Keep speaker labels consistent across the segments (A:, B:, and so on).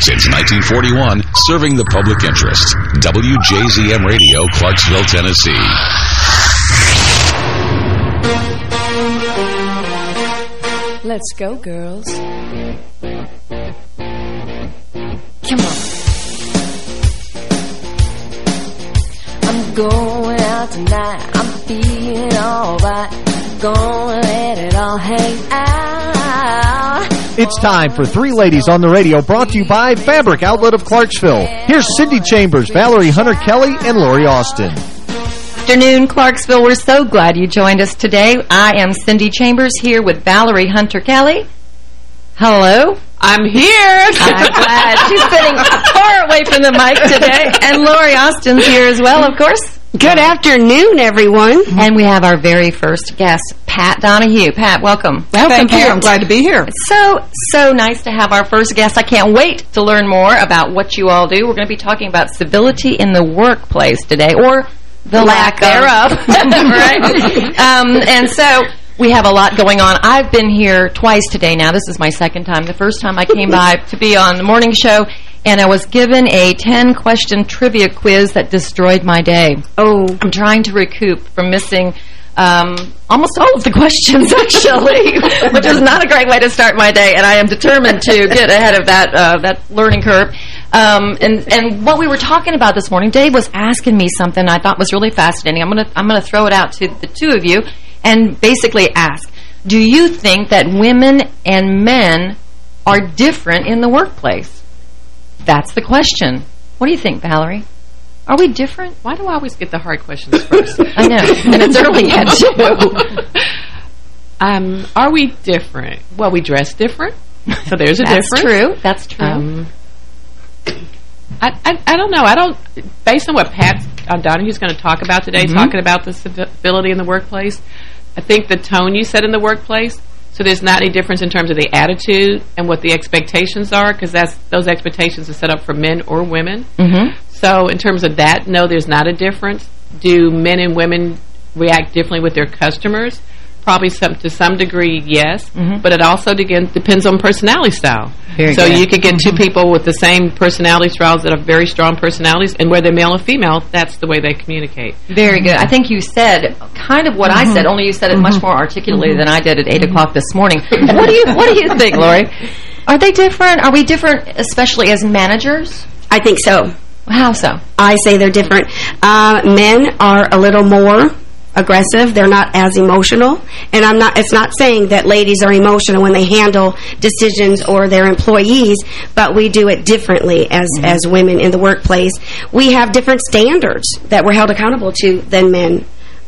A: Since 1941, serving the public interest. WJZM Radio, Clarksville, Tennessee.
B: Let's go, girls. Come on. I'm going out tonight. I'm feeling alright. Gonna let it all hang out.
C: It's time for Three Ladies on the Radio, brought to you by Fabric Outlet of Clarksville. Here's Cindy Chambers, Valerie Hunter-Kelly, and Lori Austin.
D: afternoon, Clarksville. We're so glad you joined us today. I am Cindy Chambers here with Valerie Hunter-Kelly. Hello.
E: I'm here.
D: I'm glad. She's sitting far away from the mic today. And Lori Austin's here as well, of course.
E: Good afternoon, everyone.
D: And we have our very first guest, Pat Donahue. Pat, welcome.
E: Welcome
F: Thank you. I'm glad to be here.
D: It's so, so nice to have our first guest. I can't wait to learn more about what you all do. We're going to be talking about civility in the workplace today, or the lack,
E: Lack
D: thereof. right? Um, and so we have a lot going on. I've been here twice today now. This is my second time. The first time I came by to be on the morning show, and I was given a 10-question trivia quiz that destroyed my day.
E: Oh,
D: I'm trying to recoup from missing um, almost all of the questions, actually, which is not a great way to start my day, and I am determined to get ahead of that uh, that learning curve. Um, and and what we were talking about this morning, Dave was asking me something I thought was really fascinating. I'm gonna I'm gonna throw it out to the two of you, and basically ask: Do you think that women and men are different in the workplace? That's the question. What do you think, Valerie? Are we different?
E: why do I always get the hard questions first?
D: I know, and it's early yet, too.
E: um, are we different? Well, we dress different, so there's a
D: That's
E: difference.
D: true. That's true.
E: Um, I, I I don't know. I don't. Based on what Pat uh, Donahue's going to talk about today,
D: Mm-hmm.
E: talking about the civility in the workplace, I think the tone you set in the workplace. So there's not any difference in terms of the attitude and what the expectations are, because that's those expectations are set up for men or women.
D: mm-hmm.
E: So in terms of that, no, there's not a difference. Do men and women react differently with their customers? Probably some to some degree, yes. Mm-hmm. But it also again depends on personality style.
D: Very
E: so
D: good.
E: you could get two mm-hmm. people with the same personality styles that have very strong personalities, and whether male or female, that's the way they communicate.
D: Very good. I think you said kind of what I said, mm-hmm. only you said it much more articulately than I did at 8 o'clock this morning. what do you What do you think, Lori? Are they different? Are we different, especially as managers?
G: I think so.
D: How so?
G: I say they're different. Uh, men are a little more aggressive. They're not as emotional. And I'm not. It's not saying that ladies are emotional when they handle decisions or their employees, but we do it differently as as women in the workplace. We have different standards that we're held accountable to than men.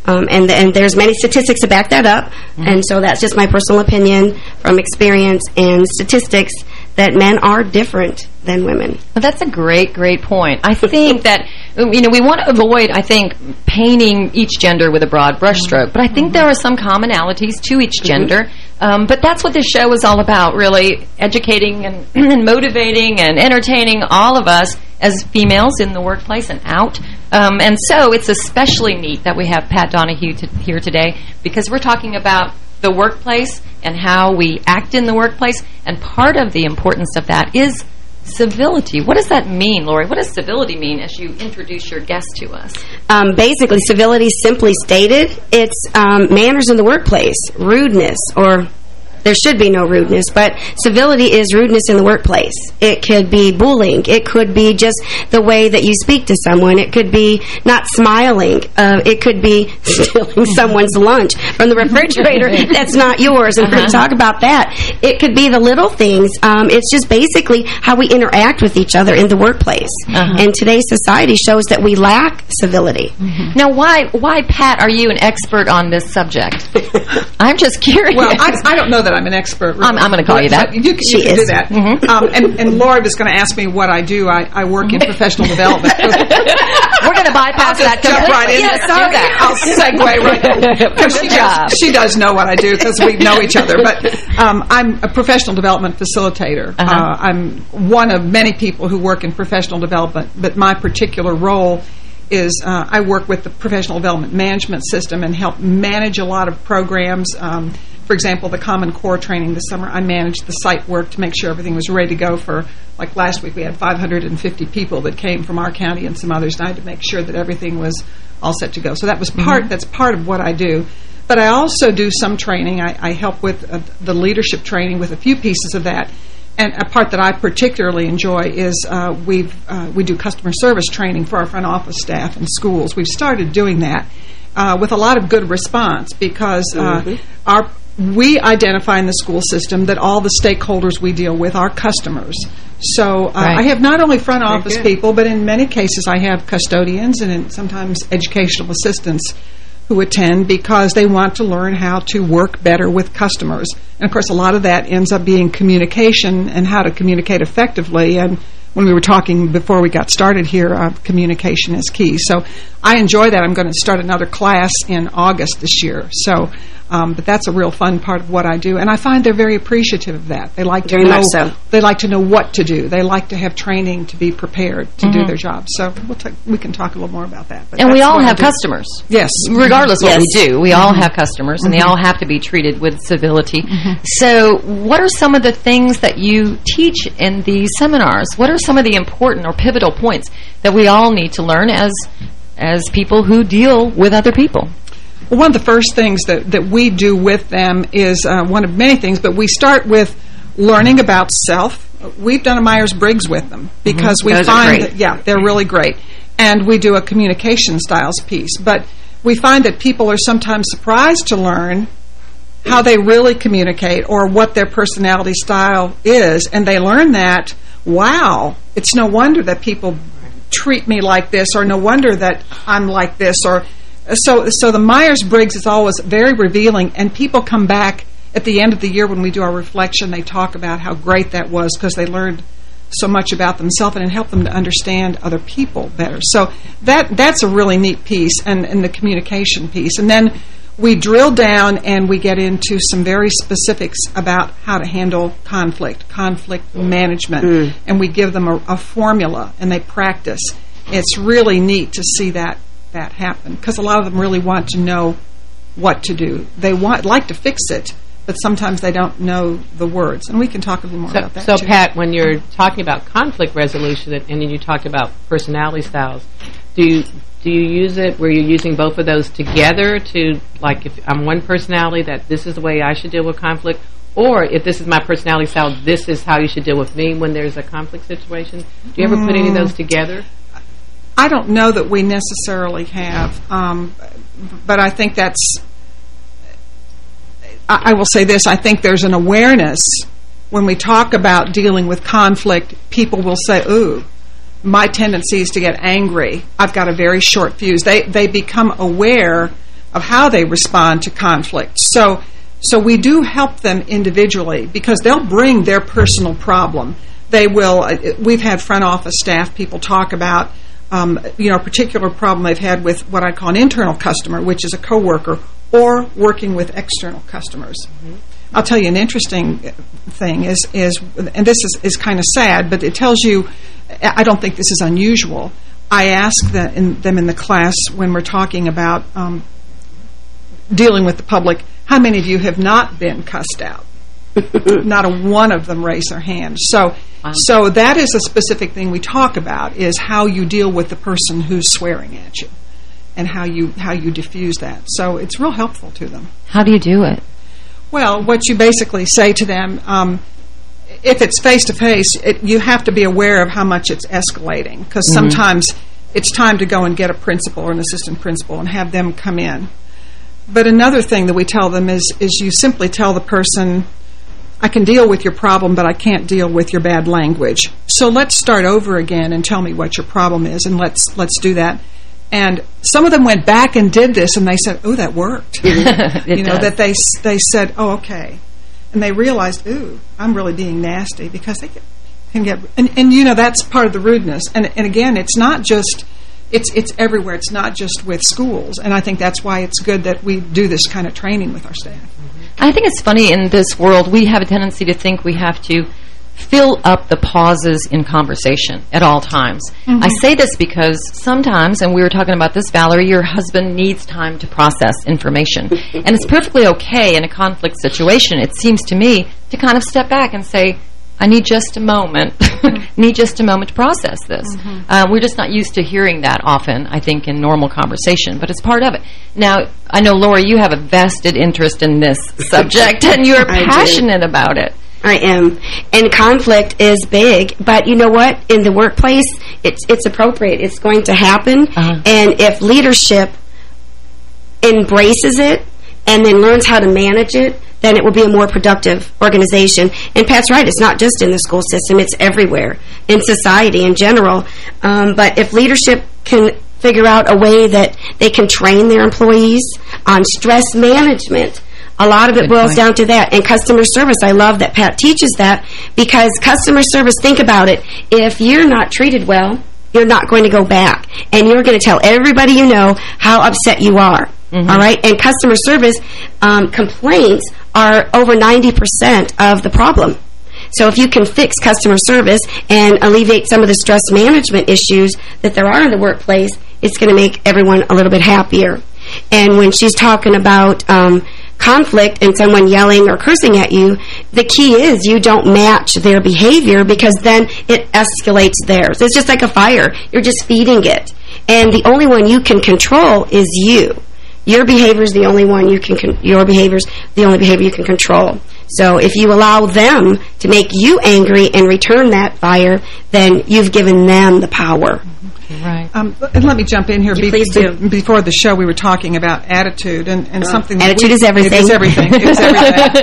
G: Um, and, and there's many statistics to back that up. And so that's just my personal opinion from experience and statistics that men are different than women.
D: Well, that's a great, great point. I think that, you know, we want to avoid, I think, painting each gender with a broad brushstroke. But I think there are some commonalities to each gender. Um, but that's what this show is all about, really educating and, and motivating and entertaining all of us as females in the workplace and out. Um, and so it's especially neat that we have Pat Donahue to, here today because we're talking about the workplace and how we act in the workplace. And part of the importance of that is civility. What does that mean, Lori? What does civility mean as you introduce your guest to us?
G: Um, basically, civility simply stated, it's um, manners in the workplace, rudeness, or there should be no rudeness, but civility is rudeness in the workplace. It could be bullying. It could be just the way that you speak to someone. It could be not smiling. Uh, it could be stealing someone's lunch from the refrigerator that's not yours, and we're going to talk about that. It could be the little things. Um, it's just basically how we interact with each other in the workplace. And today's society shows that we lack civility.
D: Now, why, why, Pat, are you an expert on this subject? I'm just curious.
F: Well, I, I don't know that I'm an expert.
D: I'm- I'm gonna call you that.
F: You, can-
G: She
F: you
G: is.
F: do that.
D: Mm-hmm.
F: Um, and, and Laura was going to ask me what I do. I, I work in professional development.
D: We're going to bypass that
F: jump right in.
D: That.
F: I'll segue right in. she, does, she does know what I do because we know each other. But um, I'm a professional development facilitator.
D: Uh-huh.
F: Uh, I'm one of many people who work in professional development, but my particular role is uh, I work with the professional development management system and help manage a lot of programs, um, for example, the Common Core training this summer, I managed the site work to make sure everything was ready to go for, like last week we had 550 people that came from our county and some others, and I had to make sure that everything was all set to go. So that was part,
E: Mm-hmm.
F: that's part of what I do. But I also do some training. I, I help with uh, the leadership training with a few pieces of that. And a part that I particularly enjoy is uh, we've uh, we do customer service training for our front office staff in schools. We've started doing that uh, with a lot of good response because uh, our we identify in the school system that all the stakeholders we deal with are customers. So uh,
E: Right.
F: I have not only front office people, but in many cases I have custodians and in sometimes educational assistants who attend because they want to learn how to work better with customers. And of course, a lot of that ends up being communication and how to communicate effectively. And when we were talking before we got started here, uh, communication is key. So I enjoy that. I'm going to start another class in August this year. So, um, but that's a real fun part of what I do, and I find they're very appreciative of that. They like to
G: Very
F: know.
G: much so.
F: They like to know what to do. They like to have training to be prepared to do mm-hmm. their job. So we'll we can talk a little more about that. But
D: And we all have customers.
F: Yes.
D: Regardless what we do, we all mm-hmm. have customers, and they mm-hmm. all have to be treated with civility. So what are some of the things that you teach in these seminars? What are some of the important or pivotal points that we all need to learn as as people who deal with other people?
F: Well, one of the first things that, that we do with them is uh, one of many things, but we start with learning about self. We've done a Myers-Briggs with them because we
G: Those
F: find that, yeah, they're really great. And we do a communication styles piece. But we find that people are sometimes surprised to learn how they really communicate or what their personality style is. And they learn that, wow, it's no wonder that people treat me like this or no wonder that I'm like this or so so the Myers-Briggs is always very revealing and people come back at the end of the year when we do our reflection they talk about how great that was because they learned so much about themselves and it helped them to understand other people better. So that that's a really neat piece and, and the communication piece. And then we drill down and we get into some very specifics about how to handle conflict, conflict management, hmm. and we give them a, a formula and they practice. It's really neat to see that that happen because a lot of them really want to know what to do. They want like to fix it, but sometimes they don't know the words. And we can talk a little more
E: So,
F: about that.
E: so
F: too.
E: Pat, when you're talking about conflict resolution, and then you talked about personality styles, do you, do you use it where you're using both of those together to, like, if I'm one personality, that this is the way I should deal with conflict, or if this is my personality style, this is how you should deal with me when there's a conflict situation? Do you ever put any of those mm. together?
F: I don't know that we necessarily have, um, but I think that's. I, I will say this: I think there's an awareness when we talk about dealing with conflict. People will say, "Ooh, my tendency is to get angry. I've got a very short fuse." They they become aware of how they respond to conflict. So. So we do help them individually because they'll bring their personal problem. They will. uh, We've had front office staff people talk about, um, you know, a particular problem they've had with what I call an internal customer, which is a coworker, or working with external customers. I'll tell you an interesting thing is is, and this is is kind of sad, but it tells you. I don't think this is unusual. I ask that in, them in the class when we're talking about um, dealing with the public, how many of you have not been cussed out? Not a one of them raise their hand. So, so that is a specific thing we talk about is how you deal with the person who's swearing at you, and how you how you diffuse that. So it's real helpful to them.
D: How do you do it?
F: Well, what you basically say to them, um, if it's face to face, you have to be aware of how much it's escalating because sometimes it's time to go and get a principal or an assistant principal and have them come in. But another thing that we tell them is is you simply tell the person, I can deal with your problem, but I can't deal with your bad language. So let's start over again and tell me what your problem is, and let's let's do that. And some of them went back and did this, and they said, "Oh, that worked."
D: It
F: you know
D: does.
F: that they they said, "Oh, okay," and they realized, "Ooh, I'm really being nasty," because they can get and, and you know that's part of the rudeness. And and again, it's not just it's it's everywhere. It's not just with schools, and I think that's why it's good that we do this kind of training with our staff. Mm-hmm.
D: I think it's funny in this world, we have a tendency to think we have to fill up the pauses in conversation at all times.
F: Mm-hmm.
D: I say this because sometimes, and we were talking about this, Valerie, your husband needs time to process information. and it's perfectly okay in a conflict situation, it seems to me, to kind of step back and say, I need just a moment, need just a moment to process this. Uh, we're just not used to hearing that often, I think, in normal conversation, but it's part of it. Now, I know, Laura, you have a vested interest in this subject, and you're
G: do.
D: passionate about it.
G: I am. And conflict is big, but you know what? In the workplace, it's it's appropriate. It's going to happen.
D: Uh-huh.
G: And if leadership embraces it and then learns how to manage it, then it will be a more productive organization. And Pat's right, it's not just in the school system, it's everywhere, in society in general. Um, but if leadership can figure out a way that they can train their employees on stress management, a lot of it
D: Good
G: boils
D: point.
G: down to that. And customer service, I love that Pat teaches that because customer service, think about it, if you're not treated well, you're not going to go back. And you're going to tell everybody you know how upset you are.
D: Mm-hmm.
G: All right? And customer service um, complaints are over 90% of the problem. So if you can fix customer service and alleviate some of the stress management issues that there are in the workplace, it's going to make everyone a little bit happier. And when she's talking about um, conflict and someone yelling or cursing at you, the key is you don't match their behavior because then it escalates theirs. It's just like a fire. You're just feeding it. And the only one you can control is you. Your behavior is the only one you can, con your behavior's the only behavior you can control. So if you allow them to make you angry and return that fire, then you've given them the power.
D: Right.
F: Um, and let me jump in here.
G: You please do.
F: Before the show, we were talking about attitude and, and something. that
G: attitude
F: we-
G: is everything.
F: It is everything. It is everything.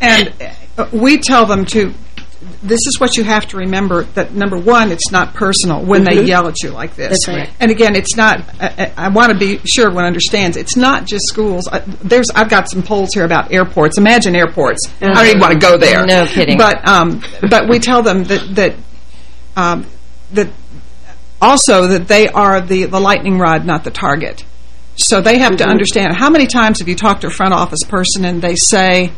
F: and uh, we tell them to. This is what you have to remember. That number one, it's not personal when they yell at you like this.
G: Mm-hmm. That's right.
F: And again, it's not. I, I, want to be sure everyone understands. It's not just schools. I, there's. I've got some polls here about airports. Imagine airports. I don't even want to go there.
D: No kidding.
F: But um, but we tell them that that um, that also that they are the, the lightning rod, not the target. So they have to understand. How many times have you talked to a front office person and they say,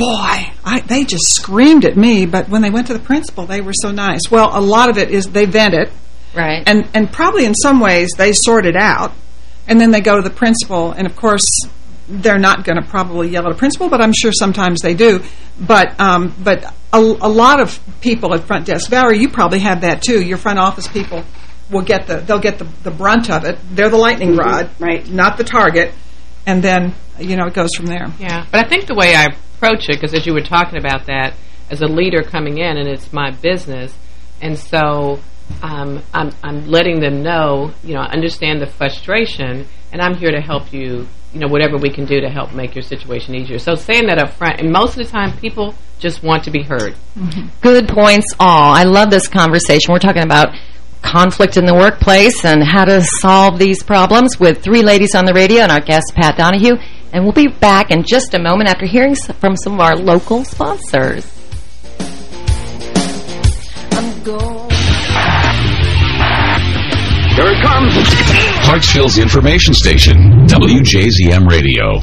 F: boy, I, they just screamed at me, but when they went to the principal, they were so nice. Well, a lot of it is they vent it,
D: Right.
F: and, and probably in some ways they sort it out, and then they go to the principal, and of course they're not going to probably yell at a principal, but I'm sure sometimes they do. But um, but a, a lot of people at front desk, Valerie, you probably have that too. Your front office people will get the they'll get the, the brunt of it. They're the lightning rod,
G: right.
F: Not the target, and then you know it goes from there.
E: Yeah, but I think the way I approach it, because as you were talking about that, as a leader coming in, and it's my business, and so um, I'm, I'm letting them know, you know, I understand the frustration, and I'm here to help you, you know, whatever we can do to help make your situation easier. So saying that up front, and most of the time people just want to be heard.
D: Good points all. I love this conversation. We're talking about conflict in the workplace and how to solve these problems with three ladies on the radio and our guest, Pat Donahue. And we'll be back in just a moment after hearing from some of our local sponsors.
B: I'm going.
A: Here it comes. Clarksville's information station, WJZM Radio.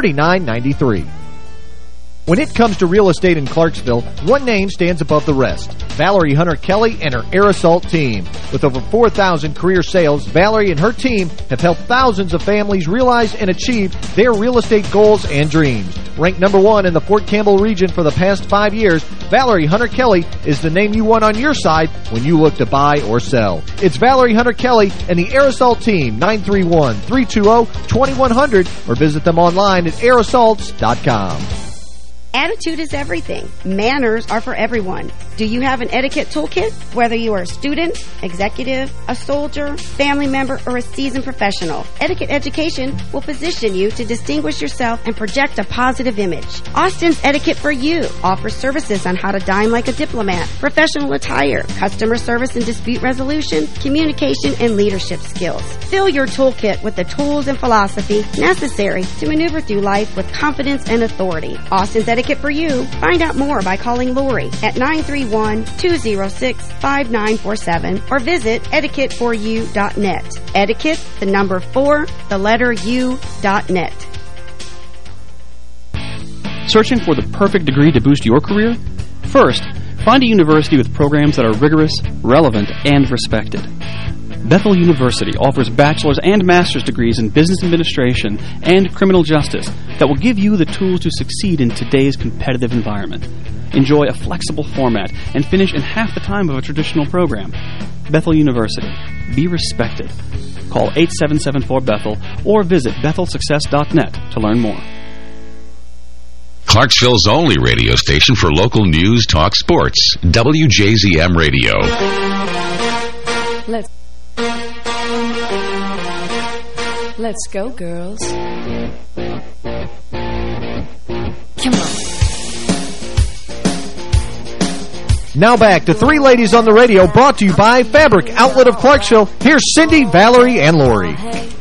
C: 3993. When it comes to real estate in Clarksville, one name stands above the rest. Valerie Hunter Kelly and her Air Assault team. With over 4,000 career sales, Valerie and her team have helped thousands of families realize and achieve their real estate goals and dreams. Ranked number one in the Fort Campbell region for the past five years, Valerie Hunter Kelly is the name you want on your side when you look to buy or sell. It's Valerie Hunter Kelly and the Assault team, 931-320-2100, or visit them online at airassaults.com.
G: Attitude is everything. Manners are for everyone. Do you have an etiquette toolkit? Whether you are a student, executive, a soldier, family member, or a seasoned professional, Etiquette Education will position you to distinguish yourself and project a positive image. Austin's Etiquette for You offers services on how to dine like a diplomat, professional attire, customer service and dispute resolution, communication, and leadership skills. Fill your toolkit with the tools and philosophy necessary to maneuver through life with confidence and authority. Austin's Etiquette Etiquette for you. Find out more by calling Lori at 931-206-5947 or visit etiquetteforyou.net. Etiquette, the number 4, the letter U, dot net.
H: Searching for the perfect degree to boost your career? First, find a university with programs that are rigorous, relevant, and respected. Bethel University offers bachelor's and master's degrees in business administration and criminal justice that will give you the tools to succeed in today's competitive environment. Enjoy a flexible format and finish in half the time of a traditional program. Bethel University. Be respected. Call 8774-BETHEL or visit bethelsuccess.net to learn more.
A: Clarksville's only radio station for local news, talk, sports. WJZM Radio.
B: Let's Let's go, girls. Come on.
C: Now back to Three Ladies on the Radio, brought to you by Fabric Outlet of Clarksville. Here's Cindy, Valerie, and Lori.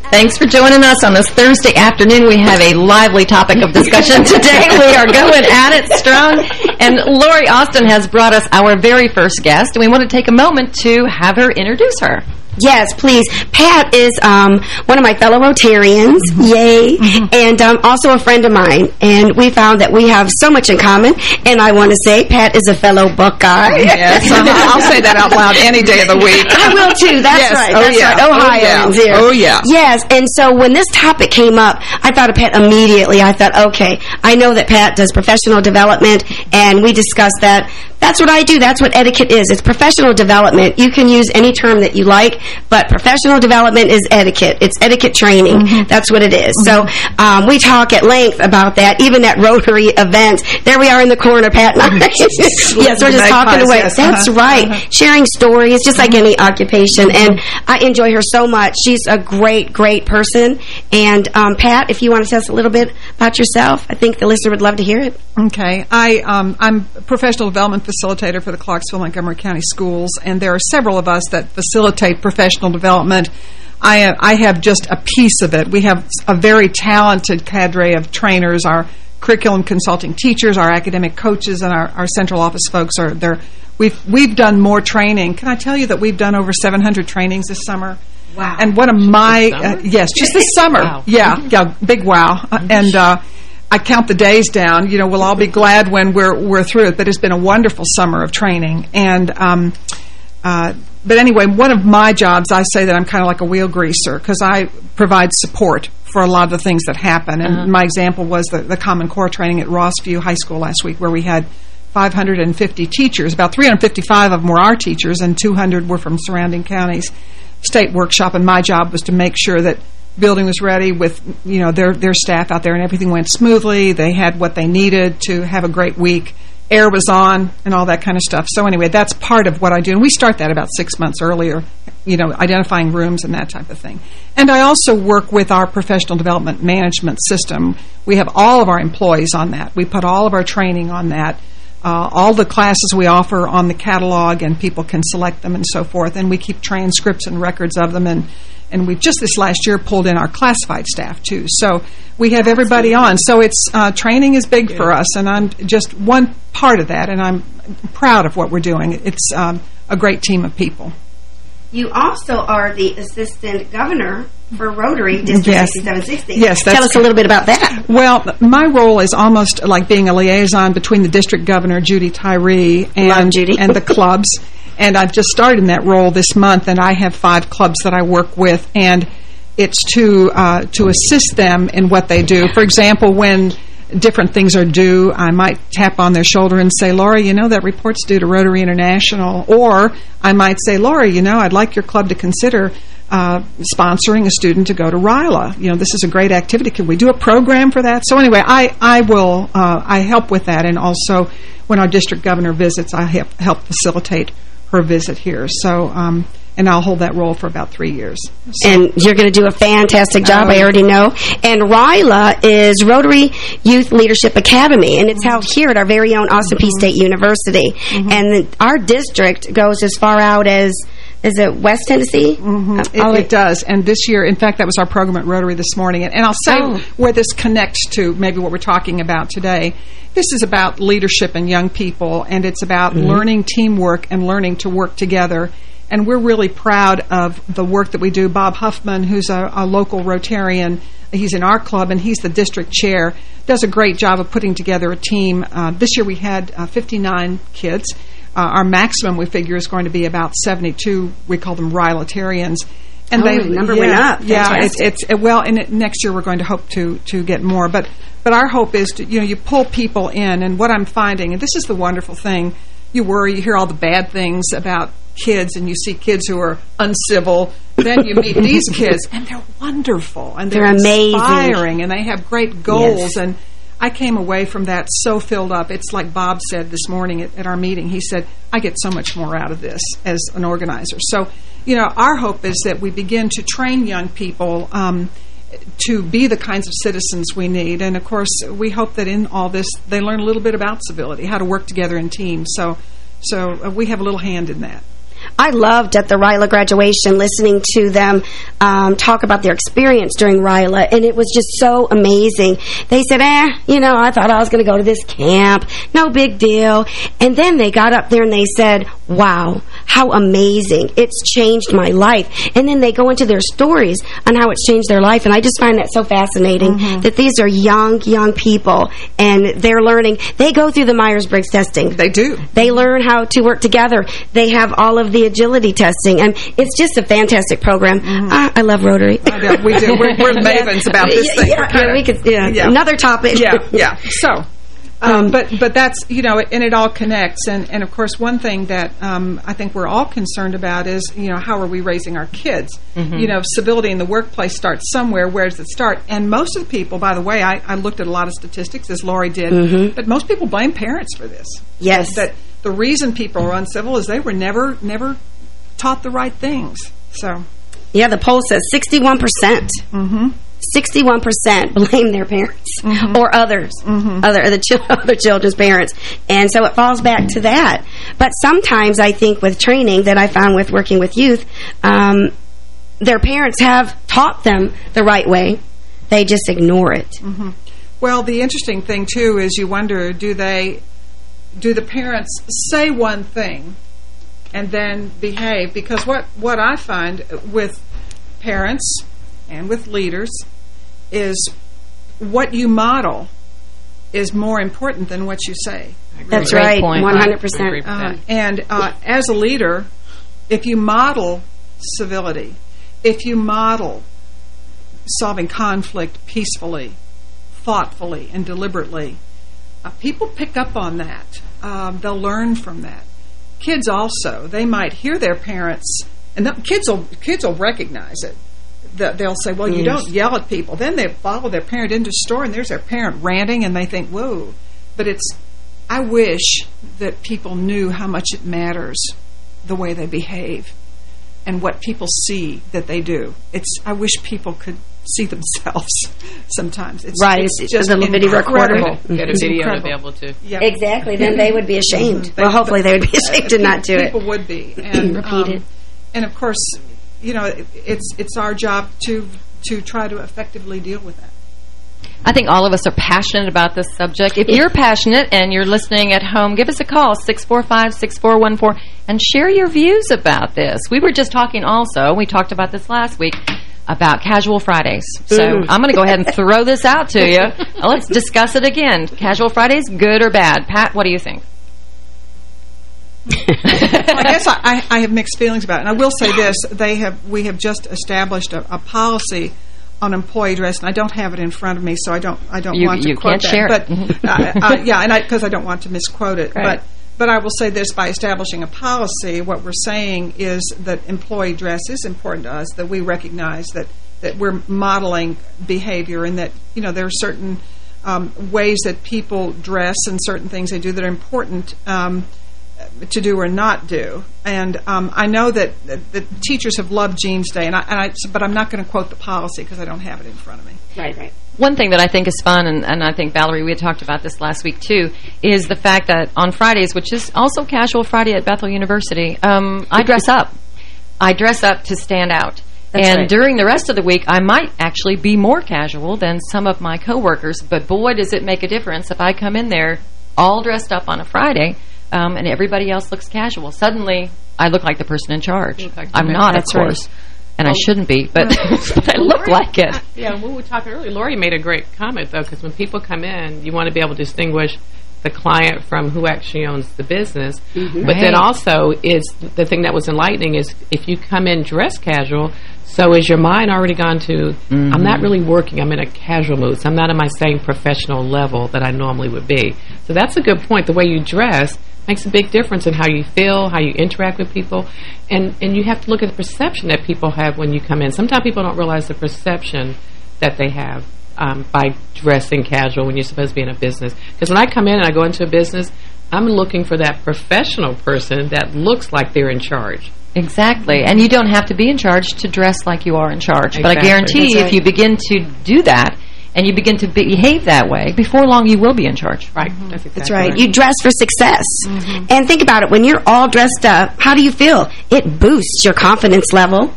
D: Thanks for joining us on this Thursday afternoon. We have a lively topic of discussion today. we are going at it strong. And Lori Austin has brought us our very first guest, and we want to take a moment to have her introduce her.
G: Yes, please. Pat is um, one of my fellow Rotarians, mm -hmm. yay, mm -hmm. and um, also a friend of mine. And we found that we have so much in common. And I want to say Pat is a fellow Buckeye.
F: Yes, uh -huh. I'll say that out loud any day of the week.
G: I will too. That's
F: yes.
G: right.
F: Oh,
G: That's
F: yeah.
G: right. Ohioans
F: oh,
G: yeah.
F: here. Oh, yeah.
G: Yes, and so when this topic came up, I thought of Pat immediately. I thought, okay, I know that Pat does professional development, and we discussed that. That's what I do. That's what etiquette is. It's professional development. You can use any term that you like, but professional development is etiquette. It's etiquette training. Mm -hmm. That's what it is. Mm -hmm. So um, we talk at length about that, even at Rotary events. There we are in the corner, Pat and I. yes, we're just talking away. Yes. That's uh -huh. right. Uh -huh. Sharing stories, just like any occupation. And I enjoy her so much. She's a great, great person. And um, Pat, if you want to tell us a little bit about yourself, I think the listener would love to hear it.
F: Okay. I, um, I'm professional development facilitator for the Clarksville Montgomery County Schools, and there are several of us that facilitate professional development. I, I have just a piece of it. We have a very talented cadre of trainers. Our curriculum consulting teachers, our academic coaches, and our, our central office folks are there. We've we've done more training. Can I tell you that we've done over 700 trainings this summer?
G: Wow!
F: And one of my uh, yes, just this summer.
E: Wow.
F: Yeah, yeah, big wow. Uh, and uh, I count the days down. You know, we'll all be glad when we're we're through it. But it's been a wonderful summer of training. And um, uh, but anyway, one of my jobs, I say that I'm kind of like a wheel greaser because I provide support for a lot of the things that happen. And
E: Uh-huh.
F: my example was the, the Common Core training at Rossview High School last week where we had 550 teachers. About 355 of them were our teachers and 200 were from surrounding counties. State workshop, and my job was to make sure that building was ready with you know their their staff out there and everything went smoothly. They had what they needed to have a great week air was on and all that kind of stuff. So anyway, that's part of what I do. And we start that about six months earlier, you know, identifying rooms and that type of thing. And I also work with our professional development management system. We have all of our employees on that. We put all of our training on that. Uh, all the classes we offer on the catalog and people can select them and so forth. And we keep transcripts and records of them. And, and we've just this last year pulled in our classified staff, too. So we have everybody on. So it's uh, training is big for us, and I'm just one part of that, and I'm proud of what we're doing. It's um, a great team of people.
G: You also are the assistant governor for Rotary District
F: Yes.
G: 6760.
F: Yes,
G: Tell us a little bit about that.
F: Well, my role is almost like being a liaison between the district governor, Judy Tyree, and, Judy. and the clubs. And I've just started in that role this month, and I have five clubs that I work with, and it's to uh, to assist them in what they do. For example, when different things are due, I might tap on their shoulder and say, Laura, you know, that report's due to Rotary International. Or I might say, Laura, you know, I'd like your club to consider uh, sponsoring a student to go to RYLA. You know, this is a great activity. Can we do a program for that? So anyway, I, I will, uh, I help with that. And also, when our district governor visits, I help, help facilitate her visit here. So, um, and I'll hold that role for about three years.
G: And you're going to do a fantastic job,
F: Oh.
G: I already know. And RYLA is Rotary Youth Leadership Academy, and it's held here at our very own Austin Peay State University.
F: Mm-hmm.
G: And the, our district goes as far out as, is it West Tennessee?
F: Mm-hmm. It, it does. And this year, in fact, that was our program at Rotary this morning. And, and I'll say
G: Oh.
F: where this connects to maybe what we're talking about today. This is about leadership and young people, and it's about
G: Mhm.
F: learning teamwork and learning to work together. And we're really proud of the work that we do. Bob Huffman, who's a, a local Rotarian, he's in our club, and he's the district chair, does a great job of putting together a team. Uh, this year we had uh, 59 kids. Uh, our maximum, we figure, is going to be about 72. We call them Rylatarians. And
G: Oh,
F: they
G: the number went up.
F: Yeah, it's, it's it, well, and it, next year we're going to hope to to get more. But but our hope is to you know you pull people in, and what I'm finding, and this is the wonderful thing, you worry, you hear all the bad things about kids, and you see kids who are uncivil. Then you meet these kids, and they're wonderful, and they're,
G: They're amazing.
F: inspiring, and they have great goals,
G: Yes.
F: and. I came away from that so filled up. It's like Bob said this morning at, at our meeting. He said, I get so much more out of this as an organizer. So, you know, our hope is that we begin to train young people um, to be the kinds of citizens we need. And, of course, we hope that in all this they learn a little bit about civility, how to work together in teams. So, so uh, we have a little hand in that.
G: I loved at the RYLA graduation listening to them um, talk about their experience during RYLA, and it was just so amazing. They said, eh, you know, I thought I was going to go to this camp. No big deal. And then they got up there and they said, wow, how amazing. It's changed my life. And then they go into their stories on how it's changed their life, and I just find that so fascinating that these are young, young people, and they're learning. They go through the Myers-Briggs testing.
F: They do.
G: They learn how to work together. They have all of the agility testing, and it's just a fantastic program. Ah, I love Rotary.
F: I know, we do. We're, we're mavens about this
G: Yeah,
F: thing.
G: yeah, yeah, we could- yeah. Another topic.
F: Yeah, yeah. So, um, but but that's you know, and it all connects. And and of course, one thing that um, I think we're all concerned about is you know how are we raising our kids?
I: Mhm.
F: You know, civility in the workplace starts somewhere. Where does it start? And most of the people, by the way, I, I looked at a lot of statistics as Lori did,
G: Mhm.
F: but most people blame parents for this.
G: Yes.
F: that the reason people are uncivil is they were never never taught the right things. So.
G: Yeah, the poll says 61%.
F: Mm-hmm.
G: 61% blame their parents
F: Mm-hmm.
G: or others, other the chil other children's parents. And so it falls back to that. But sometimes I think with training that I found with working with youth, um, their parents have taught them the right way. They just ignore it.
F: hmm Well, the interesting thing too is you wonder do they do the parents say one thing and then behave because what what I find with parents and with leaders is what you model is more important than what you say.
G: That's Great right, point. 100%. I agree with
F: Uh, and uh, as a leader, if you model civility, if you model solving conflict peacefully, thoughtfully, and deliberately, uh, people pick up on that. Um, they'll learn from that. Kids also, they might hear their parents, and the, kids will kids will recognize it. That they'll say, "Well, you don't yell at people." Then they follow their parent into the store, and there's their parent ranting, and they think, "Whoa!" But it's I wish that people knew how much it matters the way they behave and what people see that they do. It's I wish people could see themselves sometimes. It's,
G: Right,
F: it's
G: it's
F: just
G: a little video recorder.
E: Get a
F: It's
E: video to be able to.
F: Yeah.
G: Exactly. Then they would be ashamed.
F: Mhm.
G: Well, hopefully they would be ashamed to not do it.
F: People would be. And,
G: Repeat
F: um,
G: it.
F: And of course, you know, it's it's our job to to try to effectively deal with that.
D: I think all of us are passionate about this subject. If you're passionate and you're listening at home, give us a call, 645-6414, and share your views about this. We were just talking also, we talked about this last week, about Casual Fridays. So. I'm going to go ahead and throw this out to you. Let's discuss it again. Casual Fridays, good or bad? Pat, what do you think?
F: I guess I, I, I have mixed feelings about it. And I will say this: they have we have just established a, a policy on employee dress, and I don't have it in front of me, so I don't I don't
D: You-
F: want to
D: you
F: quote
D: can't
F: that.
D: share
F: but uh, uh, yeah, and because I, don't want to misquote it,
D: Right.
F: but. But I will say this, by establishing a policy, what we're saying is that employee dress is important to us, that we recognize that, that we're modeling behavior and that, you know, there are certain um, ways that people dress and certain things they do that are important um, to do or not do. And um, I know that, that the teachers have loved Jeans Day, and I, and I, but I'm not going to quote the policy because I don't have it in front of me.
G: Right, right.
D: One thing that I think is fun, and, and I think, Valerie, we had talked about this last week, too, is the fact that on Fridays, which is also Casual Friday at Bethel University, um, I dress up. I dress up to stand out.
G: That's
D: and
G: right.
D: during the rest of the week, I might actually be more casual than some of my coworkers, but boy, does it make a difference if I come in there all dressed up on a Friday um, and everybody else looks casual. Suddenly, I look like the person in charge.
E: like
D: I'm not,
G: That's
D: of course. And I shouldn't be, but, but I look like it.
E: Yeah, we were talking earlier, Lori made a great comment, though, because when people come in, you want to be able to distinguish the client from who actually owns the business. But then also is the thing that was enlightening is if you come in dressed casual, so is your mind already gone to, I'm not really working, I'm in a casual mood, so I'm not at my same professional level that I normally would be. So that's a good point. The way you dress makes a big difference in how you feel, how you interact with people, and, and you have to look at the perception that people have when you come in. Sometimes people don't realize the perception that they have um, by dressing casual when you're supposed to be in a business. Because when I come in and I go into a business, I'm looking for that professional person that looks like they're in charge.
D: Exactly. And you don't have to be in charge to dress like you are in charge. But I guarantee
G: That's
D: if you begin to do that and you begin to behave that way, before long you will be in charge.
E: Right. Mm-hmm. That's exactly
G: That's right. You dress for success. Mm-hmm. And think about it. When you're all dressed up, how do you feel? It boosts your confidence level.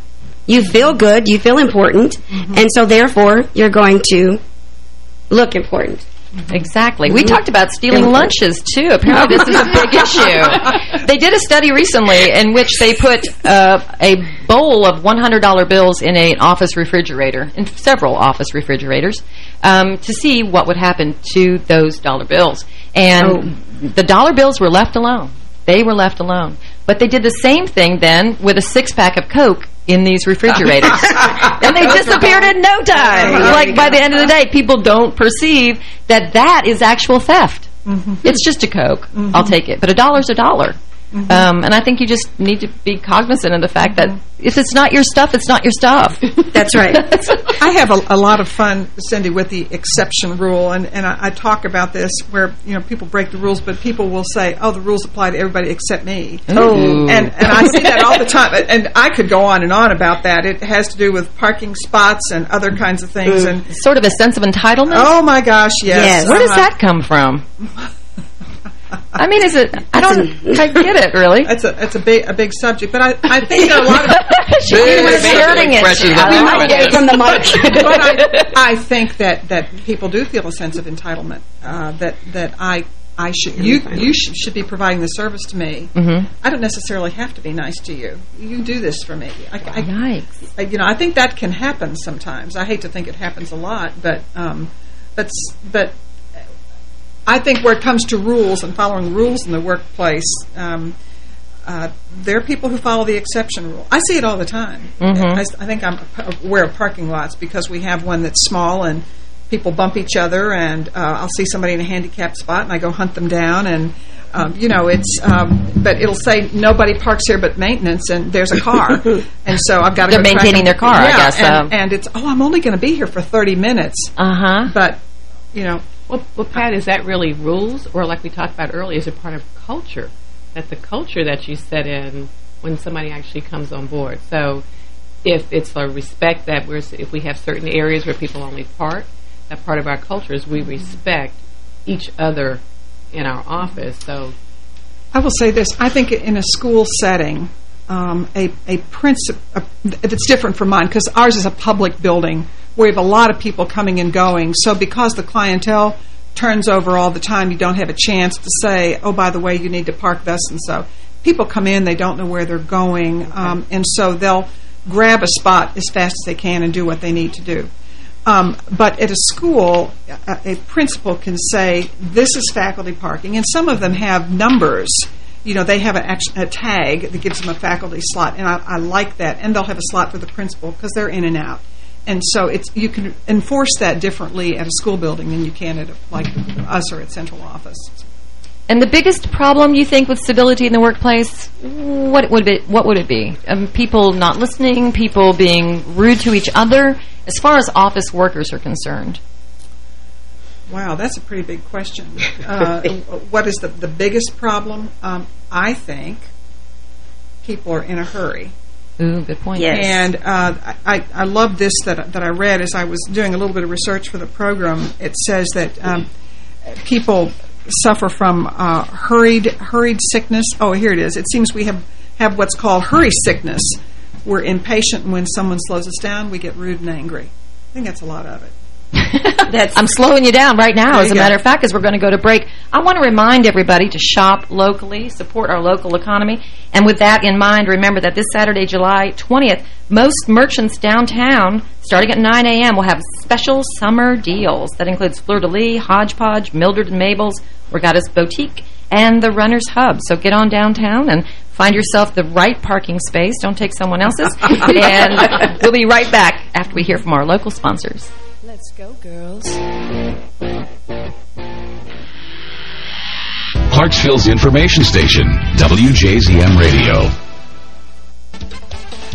G: You feel good. You feel important. Mm-hmm. And so, therefore, you're going to look important.
D: Exactly. We talked about stealing lunches, too. Apparently this is a big issue. They did a study recently in which they put uh, a bowl of $100 bills in an office refrigerator, in several office refrigerators, um, to see what would happen to those dollar bills. And the dollar bills were left alone. They were left alone. But they did the same thing then with a six-pack of Coke in these refrigerators. and they disappeared in no time. like, by the end of the day, people don't perceive that that is actual theft. It's just a Coke. I'll take it. But a dollar's a dollar. Um, and I think you just need to be cognizant of the fact that if it's not your stuff, it's not your stuff.
G: That's right.
F: I have a, a lot of fun, Cindy, with the exception rule, and, and I, I talk about this where you know people break the rules, but people will say, "Oh, the rules apply to everybody except me."
D: Oh.
F: and and I see that all the time, and I could go on and on about that. It has to do with parking spots and other kinds of things, and
D: sort of a sense of entitlement.
F: oh my gosh, yes,
G: Yes.
D: Where does
F: Uh-huh.
D: that come from? I mean, is it? I don't I get it, really.
F: It's a it's a big a big subject, but I I think there a lot of
D: She's inserting it.
E: Impressions
D: I
E: of that
D: like
E: one.
D: it.
G: From the mic.
F: but I, I think that, that people do feel a sense of entitlement. Uh, that that I I should you you should, should be providing the service to me.
D: Mhm.
F: I don't necessarily have to be nice to you. You do this for me. I, I,
D: Yikes.
F: I- you know I think that can happen sometimes. I hate to think it happens a lot, but um, but but I think where it comes to rules and following rules in the workplace. Um, uh, there are people who follow the exception rule. I see it all the time.
D: Mhm.
F: I, I think I'm aware of parking lots because we have one that's small and people bump each other, and uh, I'll see somebody in a handicapped spot and I go hunt them down, and um, you know it's. Um, but it'll say nobody parks here but maintenance, and there's a car, and so I've got to.
D: They're maintaining their car, I guess,
F: and,
D: um.
F: and it's oh, I'm only going to be here for 30 minutes,
D: Uh huh.
F: but you know.
E: Well, well, Pat, is that really rules, or like we talked about earlier, is it part of culture? That the culture that you set in when somebody actually comes on board. So, if it's a respect that we're, if we have certain areas where people only park, that part of our culture is we respect each other in our office. So,
F: I will say this: I think in a school setting, um, a a principle it's different from mine because ours is a public building we have a lot of people coming and going. So because the clientele turns over all the time, you don't have a chance to say, oh, by the way, you need to park this and so. People come in, they don't know where they're going, um, and so they'll grab a spot as fast as they can and do what they need to do. Um, but at a school, a, a, principal can say, this is faculty parking, and some of them have numbers. You know, they have a, a tag that gives them a faculty slot, and I, I like that. And they'll have a slot for the principal because they're in and out. And so it's you can enforce that differently at a school building than you can at a, like us or at central office.
D: And the biggest problem you think with civility in the workplace, what would it what would it be? Um, people not listening, people being rude to each other, as far as office workers are concerned.
F: Wow, that's a pretty big question. Uh, what is the the biggest problem? Um, I think people are in a hurry.
D: Ooh, good point.
G: Yes.
F: And uh, I, I love this that that I read as I was doing a little bit of research for the program. It says that um, people suffer from uh, hurried hurried sickness. Oh, here it is. It seems we have have what's called hurry sickness. We're impatient when someone slows us down. We get rude and angry. I think that's a lot of it.
D: I'm slowing you down right now, as a matter of fact, as we're going to go to break. I want to remind everybody to shop locally, support our local economy. And with that in mind, remember that this Saturday, July 20th, most merchants downtown, starting at 9 a.m., will have special summer deals. That includes Fleur-de-Lis, Hodgepodge, Mildred and Mabel's, Regatta's Boutique, and the Runner's Hub. So get on downtown and find yourself the right parking space. Don't take someone else's. and we'll be right back after we hear from our local sponsors.
B: Let's go, girls.
A: Clarksville's information station, WJZM Radio.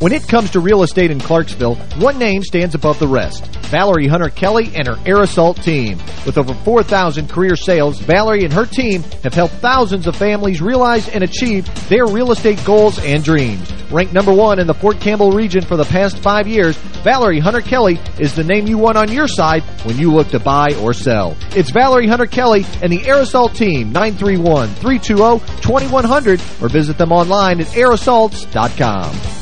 C: When it comes to real estate in Clarksville, one name stands above the rest. Valerie Hunter Kelly and her Air Assault team. With over 4,000 career sales, Valerie and her team have helped thousands of families realize and achieve their real estate goals and dreams. Ranked number one in the Fort Campbell region for the past five years, Valerie Hunter Kelly is the name you want on your side when you look to buy or sell. It's Valerie Hunter Kelly and the Air Assault team, 931-320-2100, or visit them online at airassaults.com.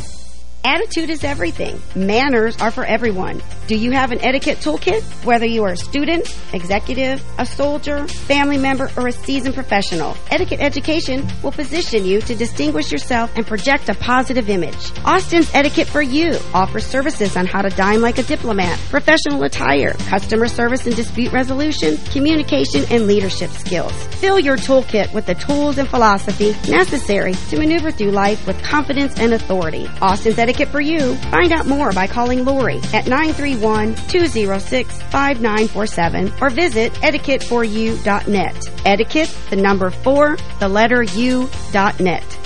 G: Attitude is everything. Manners are for everyone. Do you have an etiquette toolkit? Whether you are a student, executive, a soldier, family member, or a seasoned professional, Etiquette Education will position you to distinguish yourself and project a positive image. Austin's Etiquette for You offers services on how to dine like a diplomat, professional attire, customer service and dispute resolution, communication, and leadership skills. Fill your toolkit with the tools and philosophy necessary to maneuver through life with confidence and authority. Austin's Etiquette for you. Find out more by calling Lori at 931-206-5947 or visit etiquetteforyou.net. Etiquette, the number 4, the letter U, dot net.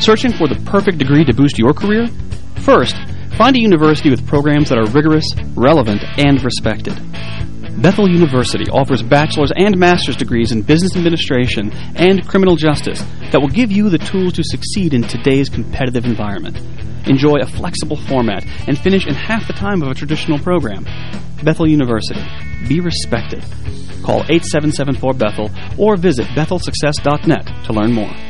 H: Searching for the perfect degree to boost your career? First, find a university with programs that are rigorous, relevant, and respected. Bethel University offers bachelor's and master's degrees in business administration and criminal justice that will give you the tools to succeed in today's competitive environment. Enjoy a flexible format and finish in half the time of a traditional program. Bethel University. Be respected. Call 8774-BETHEL or visit bethelsuccess.net to learn more.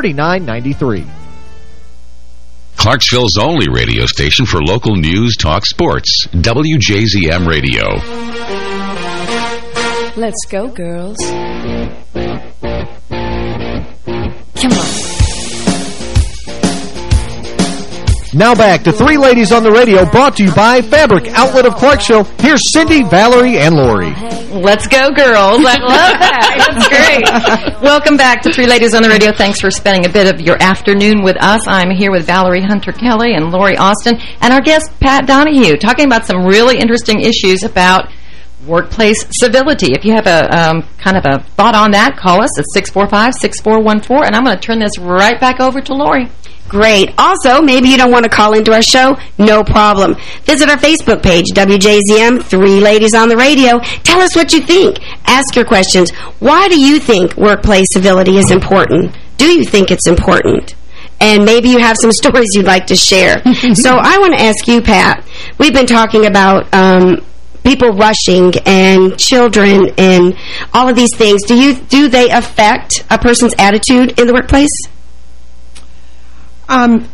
C: 3993.
A: Clarksville's only radio station for local news, talk, sports. WJZM Radio.
B: Let's go, girls. Come on.
C: Now back to Three Ladies on the Radio, brought to you by Fabric Outlet of Clarksville. Here's Cindy, Valerie, and Lori.
D: Let's go, girls. I love that. That's great. Welcome back to Three Ladies on the Radio. Thanks for spending a bit of your afternoon with us. I'm here with Valerie Hunter-Kelly and Lori Austin, and our guest, Pat Donahue, talking about some really interesting issues about workplace civility. If you have a um, kind of a thought on that, call us at 645-6414, and I'm going to turn this right back over to Lori.
G: Great. Also, maybe you don't want to call into our show. No problem. Visit our Facebook page, WJZM, Three Ladies on the Radio. Tell us what you think. Ask your questions. Why do you think workplace civility is important? Do you think it's important? And maybe you have some stories you'd like to share. so I want to ask you, Pat. We've been talking about um, people rushing and children and all of these things. Do you do they affect a person's attitude in the workplace?
F: Um,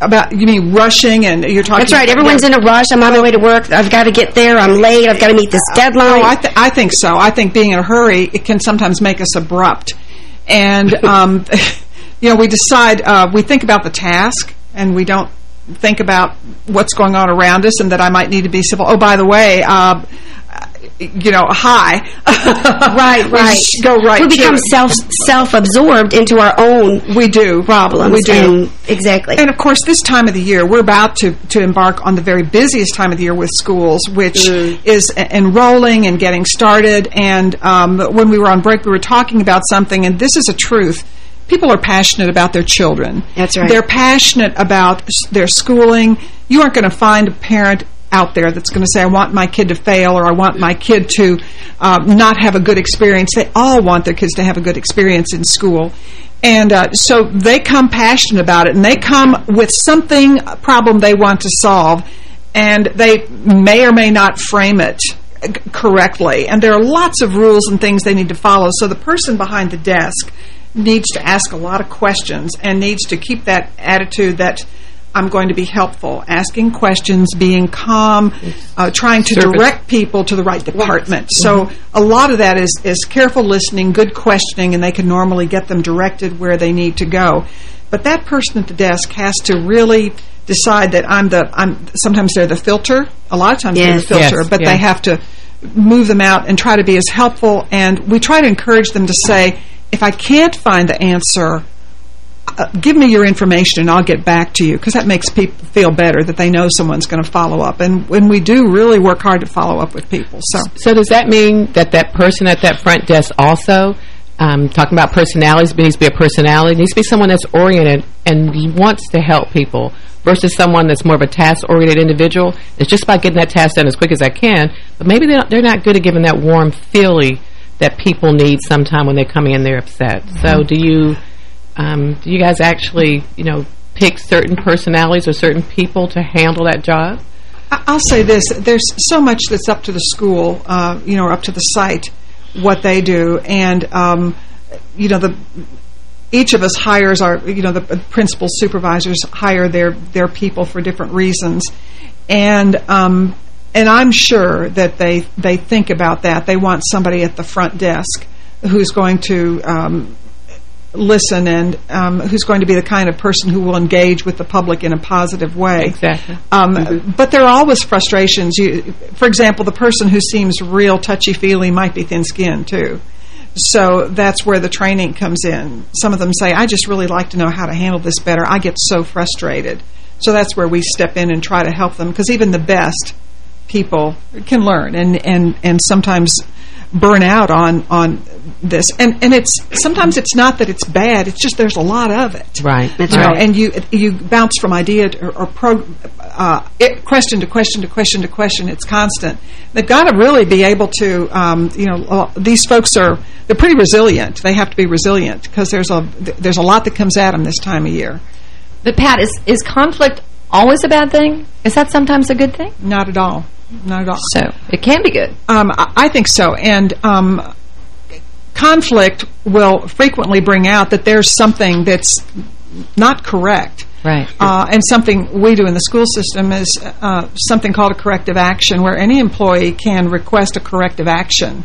F: about you mean rushing and you're talking.
G: That's right. Everyone's in a rush. I'm on my way to work. I've got to get there. I'm late. I've got to meet this deadline.
F: Oh, I, th I think so. I think being in a hurry it can sometimes make us abrupt, and um, you know we decide uh, we think about the task and we don't think about what's going on around us and that I might need to be civil. Oh, by the way, uh, you know, hi.
G: right, right.
F: go right
G: We become self self-absorbed into our own
F: we do
G: problems.
F: We do.
G: And, exactly.
F: And, of course, this time of the year, we're about to, to embark on the very busiest time of the year with schools, which
G: Mm.
F: is enrolling and getting started. And um, when we were on break, we were talking about something, and this is a truth. People are passionate about their children.
G: That's right.
F: They're passionate about their schooling. You aren't going to find a parent out there that's going to say, I want my kid to fail or I want my kid to um, not have a good experience. They all want their kids to have a good experience in school. And uh, so they come passionate about it, and they come with something, a problem they want to solve, and they may or may not frame it uh, correctly. And there are lots of rules and things they need to follow. So the person behind the desk needs to ask a lot of questions and needs to keep that attitude that I'm going to be helpful, asking questions, being calm, uh, trying to
E: Service.
F: direct people to the right department. So a lot of that is, is careful listening, good questioning, and they can normally get them directed where they need to go. But that person at the desk has to really decide that I'm the, I'm, sometimes they're the filter, a lot of times
G: Yes.
F: they're the filter,
E: Yes,
F: but
E: yeah.
F: they have to move them out and try to be as helpful. And we try to encourage them to say, if I can't find the answer, uh, give me your information and I'll get back to you because that makes people feel better that they know someone's going to follow up. And when we do really work hard to follow up with people. So
E: So does that mean that that person at that front desk also, um, talking about personalities, needs to be a personality, needs to be someone that's oriented and wants to help people versus someone that's more of a task-oriented individual. It's just about getting that task done as quick as I can, but maybe they're not, they're not good at giving that warm feely that people need sometime when they come in they're upset. So do you um, do you guys actually, you know, pick certain personalities or certain people to handle that job?
F: I- I'll say this, there's so much that's up to the school, uh, you know, or up to the site, what they do. And, um, you know, the each of us hires our, you know, the principal supervisors hire their, their people for different reasons. And, um, and I'm sure that they, they think about that. They want somebody at the front desk who's going to, um, listen and um, who's going to be the kind of person who will engage with the public in a positive way.
E: Exactly.
F: Um, But there are always frustrations. You, for example, the person who seems real touchy-feely might be thin-skinned, too. So that's where the training comes in. Some of them say, I just really like to know how to handle this better. I get so frustrated. So that's where we step in and try to help them, because even the best people can learn and and and sometimes burn out on on this and and it's sometimes it's not that it's bad it's just there's a lot of it
E: Right.
G: That's
F: you know,
G: right.
F: and you you bounce from idea to, or, or pro, uh, it, question to question to question to question. It's constant. They've got to really be able to, um, you know, uh, these folks are they're pretty resilient. They have to be resilient because there's a there's a lot that comes at them this time of year.
D: But Pat, is is conflict always a bad thing? Is that sometimes a good thing?
F: Not at all. Not at all.
D: So it can be good.
F: Um, I think so. And um, conflict will frequently bring out that there's something that's not correct.
D: Right.
F: Uh, and something we do in the school system is uh, something called a corrective action, where any employee can request a corrective action.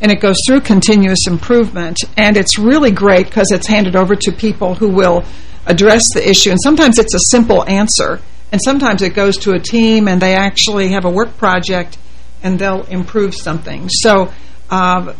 F: And it goes through continuous improvement. And it's really great because it's handed over to people who will address the issue. And sometimes it's a simple answer. And sometimes it goes to a team and they actually have a work project and they'll improve something. So, uh,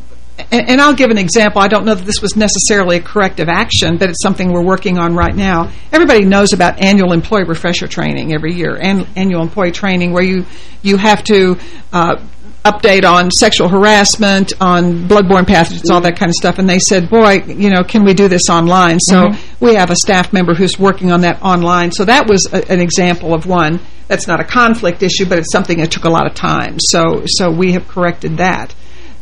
F: and, and I'll give an example. I don't know that this was necessarily a corrective action, but it's something we're working on right now. Everybody knows about annual employee refresher training every year, and annual employee training where you, you have to uh, update on sexual harassment, on bloodborne pathogens, all that kind of stuff. And they said, boy, you know, can we do this online? So we have a staff member who's working on that online. So that was a, an example of one. That's not a conflict issue, but it's something that took a lot of time. So, so we have corrected that.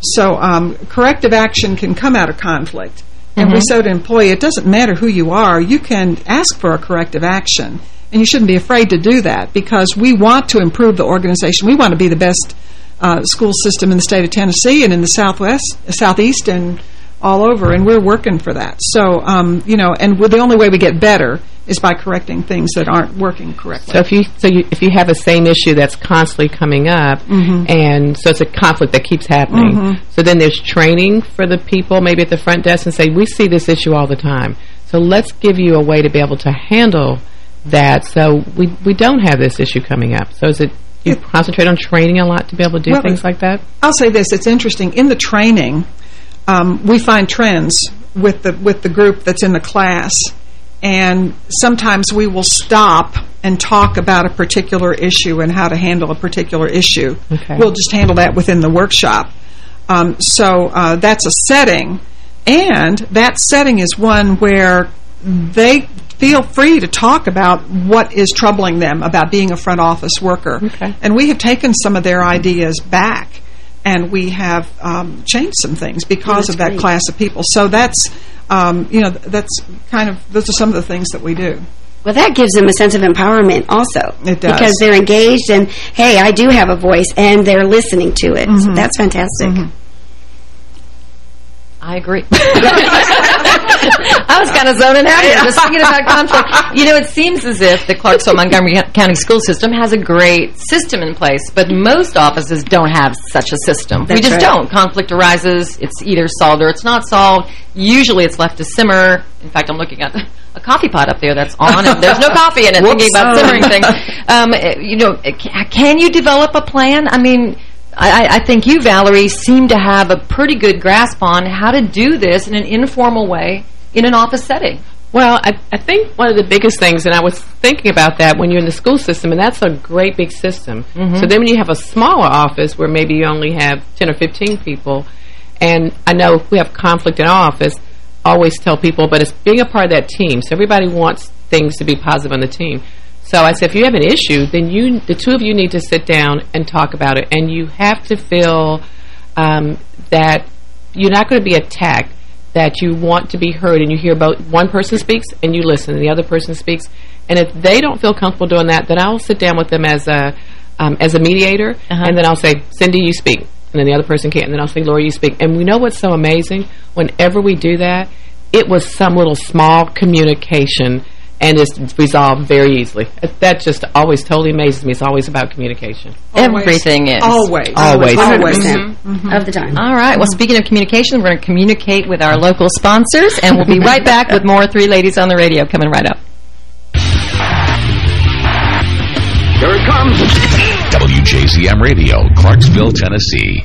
F: So um, corrective action can come out of conflict. And we
D: Mhm.
F: say to an employee, it doesn't matter who you are, you can ask for a corrective action. And you shouldn't be afraid to do that because we want to improve the organization. We want to be the best uh, school system in the state of Tennessee and in the Southwest, Southeast, and all over, and we're working for that. So, um, you know, and the only way we get better is by correcting things that aren't working correctly.
E: So if you so you, if you have a same issue that's constantly coming up,
F: Mhm.
E: and so it's a conflict that keeps happening.
F: Mhm.
E: So then there's training for the people maybe at the front desk and say we see this issue all the time. So let's give you a way to be able to handle that, so we we don't have this issue coming up. So is it you concentrate on training a lot to be able to do
F: Well,
E: things like that?
F: I'll say this: it's interesting in the training. Um, we find trends with the with the group that's in the class, and sometimes we will stop and talk about a particular issue and how to handle a particular issue.
E: Okay.
F: We'll just handle that within the workshop. Um, so uh, that's a setting, and that setting is one where they feel free to talk about what is troubling them about being a front office worker.
E: Okay.
F: And we have taken some of their ideas back, and we have um, changed some things because
G: That's
F: of that
G: great.
F: class of people. So that's, um, you know, that's kind of, those are some of the things that we do.
G: Well, that gives them a sense of empowerment also.
F: It does.
G: Because they're engaged and, hey, I do have a voice, and they're listening to it.
F: Mm-hmm.
G: So that's fantastic.
D: I agree. I was kind of zoning out here, just thinking about conflict. You know, it seems as if the Clarksville Montgomery County school system has a great system in place, but most offices don't have such a system. we just
G: right.
D: don't. Conflict arises, it's either solved or it's not solved. Usually it's left to simmer. In fact, I'm looking at a coffee pot up there that's on, and there's no coffee in it, thinking about simmering things. Um, you know, can you develop a plan? I mean... I, I think you, Valerie, seem to have a pretty good grasp on how to do this in an informal way in an office setting.
E: Well, I, I think one of the biggest things, and I was thinking about that when you're in the school system, and that's a great big system.
D: Mhm.
E: So then when you have a smaller office where maybe you only have 10 or 15 people, and I know if we have conflict in our office, always tell people, but it's being a part of that team. So everybody wants things to be positive on the team. So I said, if you have an issue, then you, the two of you need to sit down and talk about it, and you have to feel um, that you're not going to be attacked, that you want to be heard, and you hear about one person speaks, and you listen, and the other person speaks. And if they don't feel comfortable doing that, then I'll sit down with them as a um, as a mediator,
D: Uh-huh.
E: and then I'll say, Cindy, you speak. And then the other person can't, and then I'll say, Laura, you speak. And we know what's so amazing? Whenever we do that, it was some little small communication, and it's resolved very easily. That just always totally amazes me. It's always about communication.
F: Always.
D: Everything is.
F: Always.
E: Always.
G: 100%
F: Mhm.
G: of the time.
D: All right. Well, speaking of communication, we're going to communicate with our local sponsors, and we'll be right back with more Three Ladies on the Radio coming right up.
A: Here it comes. WJZM Radio, Clarksville, Tennessee.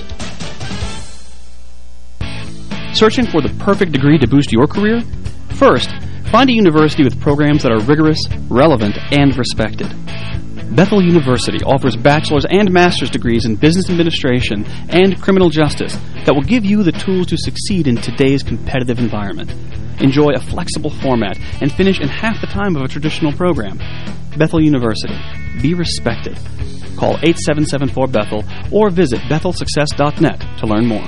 H: Searching for the perfect degree to boost your career? First, find a university with programs that are rigorous, relevant, and respected. Bethel University offers bachelor's and master's degrees in business administration and criminal justice that will give you the tools to succeed in today's competitive environment. Enjoy a flexible format and finish in half the time of a traditional program. Bethel University. Be respected. Call 8774-BETHEL or visit bethelsuccess.net to learn more.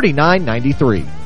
C: 3993.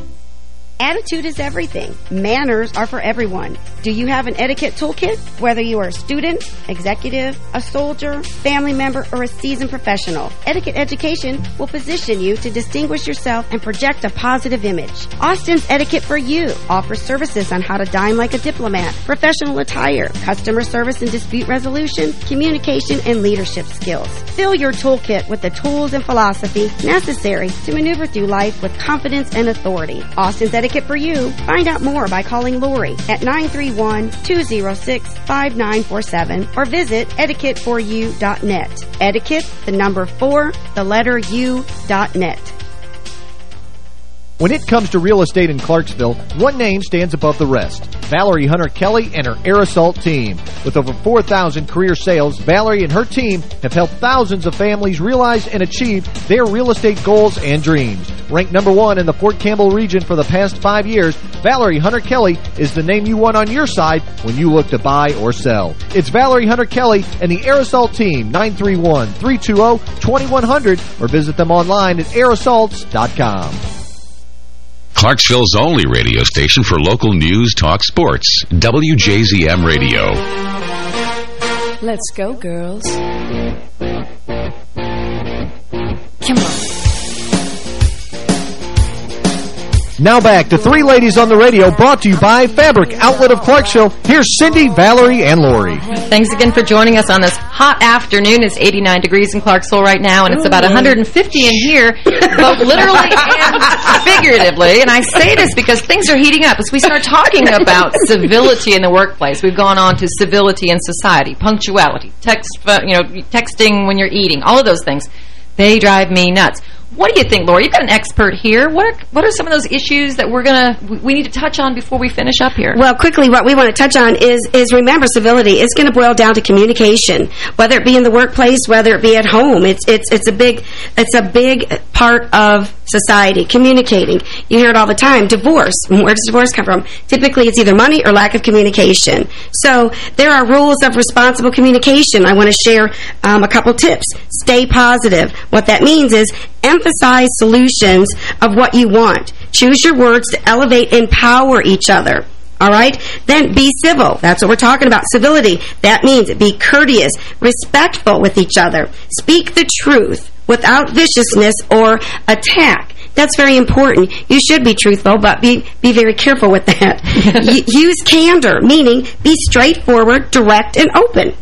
G: Attitude is everything. Manners are for everyone. Do you have an etiquette toolkit? Whether you are a student, executive, a soldier, family member, or a seasoned professional, etiquette education will position you to distinguish yourself and project a positive image. Austin's Etiquette for You offers services on how to dine like a diplomat, professional attire, customer service and dispute resolution, communication, and leadership skills. Fill your toolkit with the tools and philosophy necessary to maneuver through life with confidence and authority. Austin's Etiquette for You. Find out more by calling Lori at 931-206-5947 or visit etiquetteforyou.net. Etiquette, the number 4, the letter U, dot net.
C: When it comes to real estate in Clarksville, one name stands above the rest. Valerie Hunter Kelly and her Air Assault team. With over 4,000 career sales, Valerie and her team have helped thousands of families realize and achieve their real estate goals and dreams. Ranked number one in the Fort Campbell region for the past five years, Valerie Hunter Kelly is the name you want on your side when you look to buy or sell. It's Valerie Hunter Kelly and the Assault team, 931-320-2100, or visit them online at airassaults.com.
A: Clarksville's only radio station for local news, talk, sports. WJZM Radio.
B: Let's go, girls. Come on.
C: Now back to Three Ladies on the Radio, brought to you by Fabric Outlet of Clarksville. Here's Cindy, Valerie, and Lori.
D: Thanks again for joining us on this hot afternoon. It's 89 degrees in Clarksville right now, and it's about 150 in here, both literally and figuratively. And I say this because things are heating up. As we start talking about civility in the workplace, we've gone on to civility in society, punctuality, text, uh, you know, texting when you're eating, all of those things. They drive me nuts. What do you think, Lori? You've got an expert here. What are, what are some of those issues that we're gonna we need to touch on before we finish up here?
G: Well, quickly, what we want to touch on is is remember civility. It's going to boil down to communication, whether it be in the workplace, whether it be at home. It's it's it's a big it's a big part of society. Communicating. You hear it all the time. Divorce. Where does divorce come from? Typically, it's either money or lack of communication. So there are rules of responsible communication. I want to share um, a couple tips. Stay positive. What that means is emphasize solutions of what you want. Choose your words to elevate and empower each other. All right? Then be civil. That's what we're talking about. Civility. That means be courteous, respectful with each other. Speak the truth without viciousness or attack. That's very important. You should be truthful, but be, be very careful with that. Use candor, meaning be straightforward, direct, and open.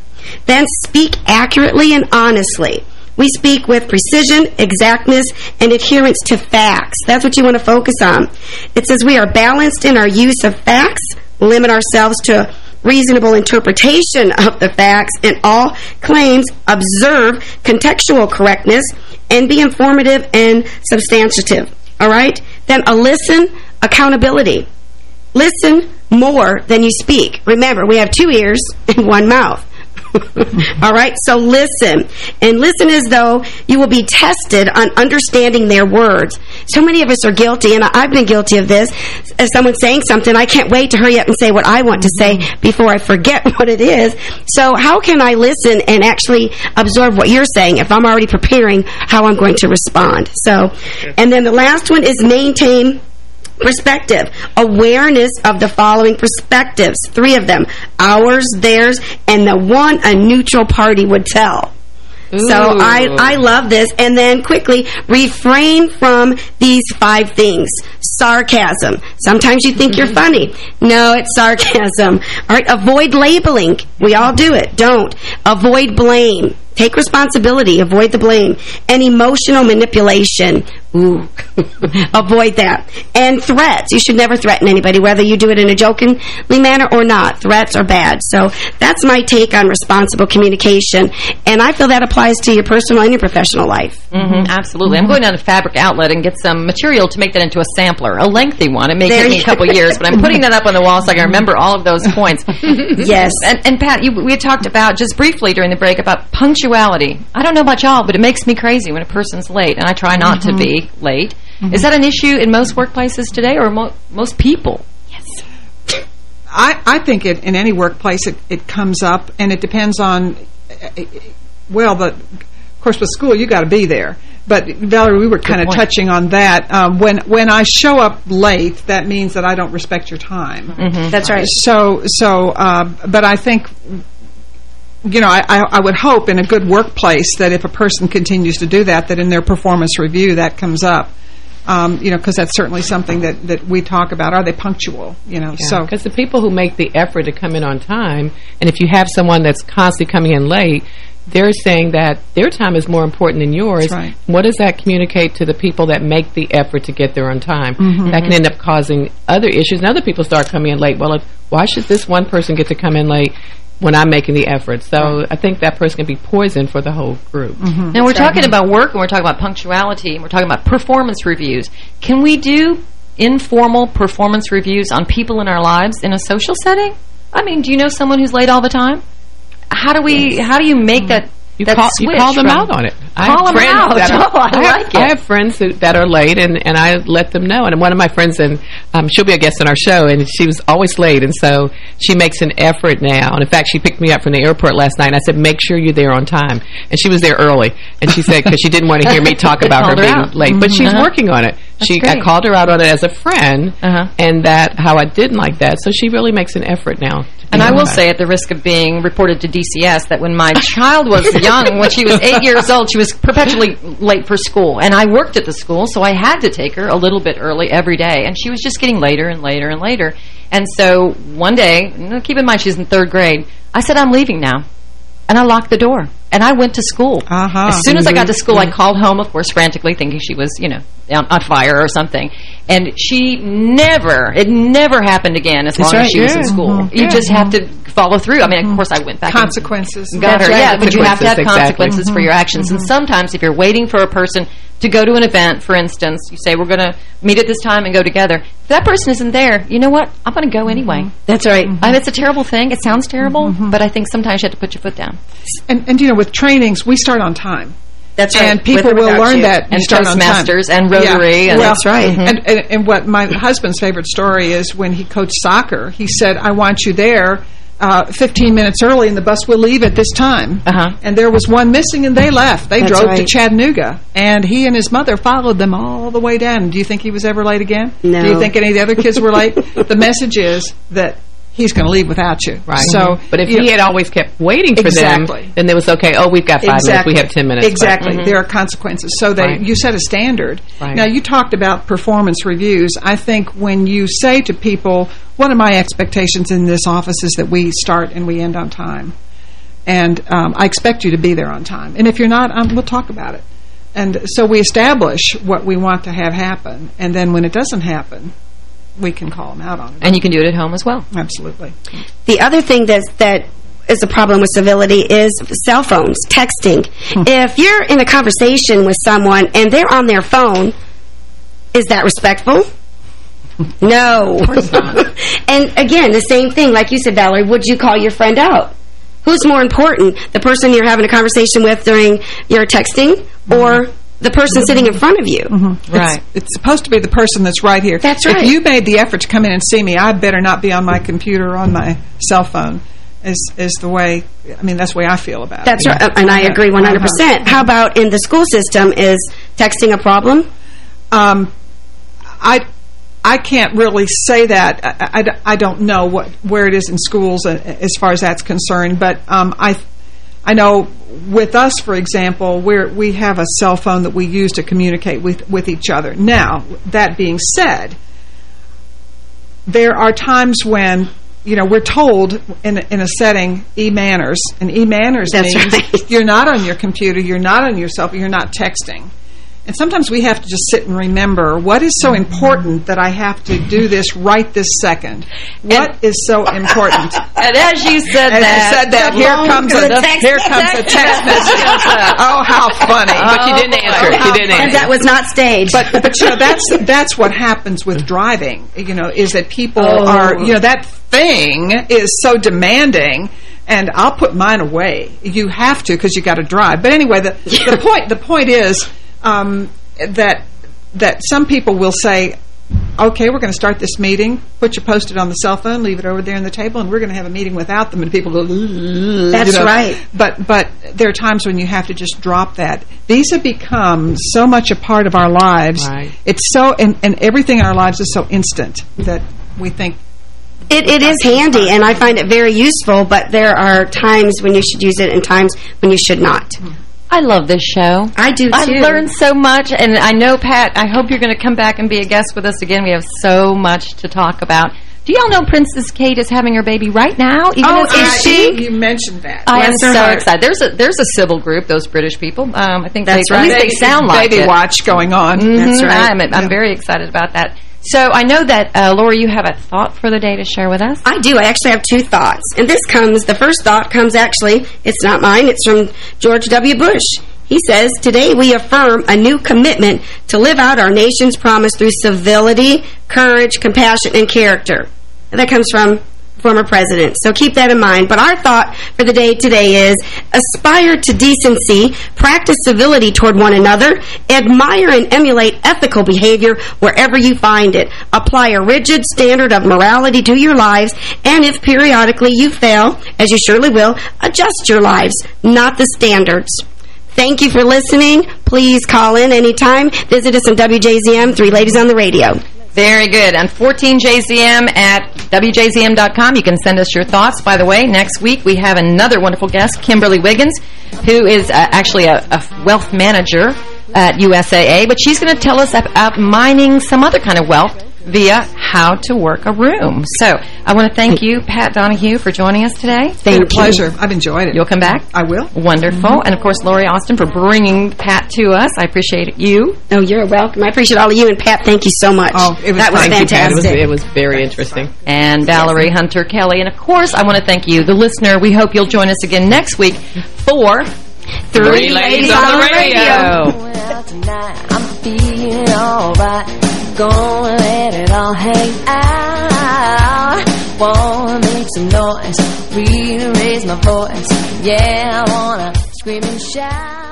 G: Then speak accurately and honestly. We speak with precision, exactness, and adherence to facts. That's what you want to focus on. It says we are balanced in our use of facts, limit ourselves to reasonable interpretation of the facts, and all claims observe contextual correctness and be informative and substantive. All right? Then a listen, accountability. Listen more than you speak. Remember, we have two ears and one mouth. All right? So listen. And listen as though you will be tested on understanding their words. So many of us are guilty, and I've been guilty of this. As someone saying something, I can't wait to hurry up and say what I want to say before I forget what it is. So how can I listen and actually absorb what you're saying if I'm already preparing how I'm going to respond? So, and then the last one is maintain perspective. Awareness of the following perspectives. Three of them. Ours, theirs, and the one a neutral party would tell. So I, I love this. And then quickly, refrain from these five things. Sarcasm. Sometimes you think you're mm-hmm. funny. No, it's sarcasm. All right, avoid labeling. We all do it. Don't. Avoid blame. Take responsibility. Avoid the blame. And emotional manipulation. Ooh. Avoid that. And threats. You should never threaten anybody, whether you do it in a jokingly manner or not. Threats are bad. So that's my take on responsible communication. And I feel that applies to your personal and your professional life.
D: Mm -hmm, absolutely. I'm going down to Fabric Outlet and get some material to make that into a sampler, a lengthy one. It may
G: There
D: take me a couple years, but I'm putting that up on the wall so I can remember all of those points.
G: Yes.
D: And, and Pat, you, we talked about, just briefly during the break, about punctuality. I don't know about y'all, but it makes me crazy when a person's late, and I try not to
F: Mhm.
D: be late. Is that an issue in most workplaces today, or mo most people? Yes.
F: I, I think it, in any workplace it, it comes up, and it depends on, well, but of course with school you got to be there. But Valerie, we were kind of touching on that. Um, when when I show up late, that means that I don't respect your time.
G: That's right.
F: So so, uh, but I think. You know, I, I would hope in a good workplace that if a person continues to do that, that in their performance review that comes up. Um, you know, because that's certainly something that, that we talk about. Are they punctual? You know, so
E: because the people who make the effort to come in on time, and if you have someone that's constantly coming in late, they're saying that their time is more important than yours.
F: Right.
E: What does that communicate to the people that make the effort to get there on time?
F: Mhm.
E: That can end up causing other issues, and other people start coming in late. Well, if, why should this one person get to come in late when I'm making the effort? So I think that person can be poison for the whole group.
F: Mm-hmm.
D: Now, we're talking about work, and we're talking about punctuality, and we're talking about performance reviews. Can we do informal performance reviews on people in our lives in a social setting? I mean, do you know someone who's late all the time? How do we? How do you make that?
E: You call, you call them out on it. I
D: Call them out.
E: Are,
D: Oh, I
E: have,
D: like
E: I
D: it.
E: I have friends who, that are late, and, and I let them know. And one of my friends, and um, she'll be a guest on our show, and she was always late, and so she makes an effort now. And in fact, she picked me up from the airport last night, and I said, make sure you're there on time. And she was there early, and she said, because she didn't want to hear me talk about her being
D: out.
E: late. But she's
D: Mhm.
E: working on it.
D: That's
E: she I called her out on it as a friend,
D: Uh-huh.
E: and that how I didn't like that. So she really makes an effort now.
D: And I will say, at the risk of being reported to DCS, that when my child was young, when she was eight years old, she was perpetually late for school. And I worked at the school, so I had to take her a little bit early every day. And she was just getting later and later and later. And so one day, keep in mind she's in third grade, I said, I'm leaving now. And I locked the door. And I went to school.
F: Uh-huh.
D: As soon as I got to school, I mm-hmm. called home, of course, frantically, thinking she was, you know, on, on fire or something. And she never, it never happened again as
F: That's
D: long as
F: right,
D: she was in school.
F: Mhm.
D: You
F: Yeah.
D: just have to mm-hmm. follow through. I mean, of mm-hmm. course, I went back
F: consequences.
D: got her. Yeah, but you have to have
E: Consequences,
D: for your actions. And sometimes if you're waiting for a person to go to an event, for instance, you say, we're going to meet at this time and go together. If that person isn't there, you know what? I'm going to go anyway.
G: That's right.
D: I mean, it's a terrible thing. It sounds terrible, but I think sometimes you have to put your foot down.
F: And, and you know, with trainings, we start on time.
G: That's right.
F: And people will learn
G: you.
F: that you
D: And
F: start on time.
D: Toastmasters and Rotary
F: Yeah.
D: and-
F: Well,
D: That's right.
F: And, and, and what my husband's favorite story is when he coached soccer, he said, I want you there uh, 15 minutes early and the bus will leave at this time.
D: Uh-huh.
F: And there was one missing and they left. They
G: That's
F: drove to. Chattanooga. And he and his mother followed them all the way down. Do you think he was ever late again?
G: No.
F: Do you think any of the other kids were late? the message is that he's going to leave without you.
E: Right.
F: So,
E: but if
F: you
E: he had always kept waiting for
F: Exactly.
E: them, then it was okay. Oh, we've got five minutes. We have ten minutes.
F: Exactly.
E: But-
F: There are consequences. So they
E: Right.
F: you set a standard.
E: Right.
F: Now, you talked about performance reviews. I think when you say to people, one of my expectations in this office is that we start and we end on time. and um, I expect you to be there on time. And if you're not, um, we'll talk about it. And so we establish what we want to have happen, and then when it doesn't happen, we can call them out on it.
D: And you can do it at home as well.
F: Absolutely.
G: The other thing that's, that is a problem with civility is cell phones, texting. Hmm. if you're in a conversation with someone and they're on their phone, is that respectful? no. and again, the same thing, like you said, Valerie, would you call your friend out? Who's more important, the person you're having a conversation with during your texting or hmm. The person sitting in front of you?
F: Right. It's, it's supposed to be the person that's right here.
G: That's right.
F: If you made the effort to come in and see me, I better not be on my computer or on my cell phone. Is is the way? I mean, that's the way I feel about
G: That's
F: it.
G: That's right, and I agree 100%. How about in the school system, is texting a problem?
F: Um, I I can't really say that. I, I, I don't know what where it is in schools uh, as far as that's concerned, but um, I I know with us, for example, we we have a cell phone that we use to communicate with with each other. Now, that being said, there are times when you know we're told in a, in a setting e-manners, and e-manners means
G: right.
F: you're not on your computer, you're not on your cell phone, you're not texting. And sometimes we have to just sit and remember, what is so important that I have to do this right this second? What is so important?
D: And as you said
F: As
D: that,
F: you said that, here comes a
D: the
F: here comes a text message. Oh, how funny!
E: Oh, but you didn't answer it. Oh, you didn't
G: And
E: answer
G: that was not staged.
F: But but you know that's that's what happens with driving. You know, is that people
G: Oh.
F: are you know that thing is so demanding. And I'll put mine away. You have to because you got to drive. But anyway, the the point the point is um, that that some people will say, "Okay, we're going to start this meeting. Put your post-it on the cell phone, leave it over there on the table, and we're going to have a meeting without them." And people go,
G: That's
F: you know.
G: right.
F: But but there are times when you have to just drop that. These have become so much a part of our lives.
E: Right.
F: It's so and, and everything in our lives is so instant that we think
G: It, it is handy, and I find it very useful, but there are times when you should use it and times when you should not.
D: I love this show.
G: I do,
D: I
G: too.
D: learned so much, and I know, Pat, I hope you're going to come back and be a guest with us again. We have so much to talk about. Do y'all know Princess Kate is having her baby right now? Even
F: Oh,
D: is she?
F: I- You mentioned that.
D: I am
F: Bless her
D: so
F: heart.
D: excited. There's a there's a civil group, those British people. Um, I think
G: That's
D: they, at
G: right.
D: least they sound like
F: Baby
D: it.
F: watch going on.
D: Mhm.
G: That's right.
D: I'm, I'm very excited about that. So I know that, uh, Lori, you have a thought for the day to share with us.
G: I do. I actually have two thoughts. And this comes, the first thought comes actually, it's not mine, it's from George W. Bush. He says, today we affirm a new commitment to live out our nation's promise through civility, courage, compassion, and character. And that comes from former president. So keep that in mind. But our thought for the day today is aspire to decency, practice civility toward one another, admire and emulate ethical behavior wherever you find it. Apply a rigid standard of morality to your lives, and if periodically you fail, as you surely will, adjust your lives, not the standards. Thank you for listening. Please call in anytime. Visit us on WJZM, Three Ladies on the Radio.
D: Very good. And 14JZM at WJZM.com. You can send us your thoughts. By the way, next week we have another wonderful guest, Kimberly Wiggins, who is uh, actually a, a wealth manager at USAA, but she's going to tell us about mining some other kind of wealth via how to work a room. So I want to thank you, Pat Donahue, for joining us today.
F: It's been a pleasure. I've enjoyed it.
D: You'll come back?
F: I will.
D: Wonderful. Mm-hmm. And, of course, Lori Austin for bringing Pat to us. I appreciate you.
G: Oh, you're welcome. I appreciate all of you. And Pat, thank you so much.
F: Oh, it was
G: that was
F: fun. Thank you,
E: It was,
G: fantastic.
E: it was very interesting.
D: and Valerie Hunter Kelly. And of course, I want to thank you, the listener. We hope you'll join us again next week for
E: Three Ladies on the Radio.
B: Well, tonight I'm feeling alright. Gonna let it all hang out. Wanna make some noise, really raise my voice. Yeah, I wanna scream and shout.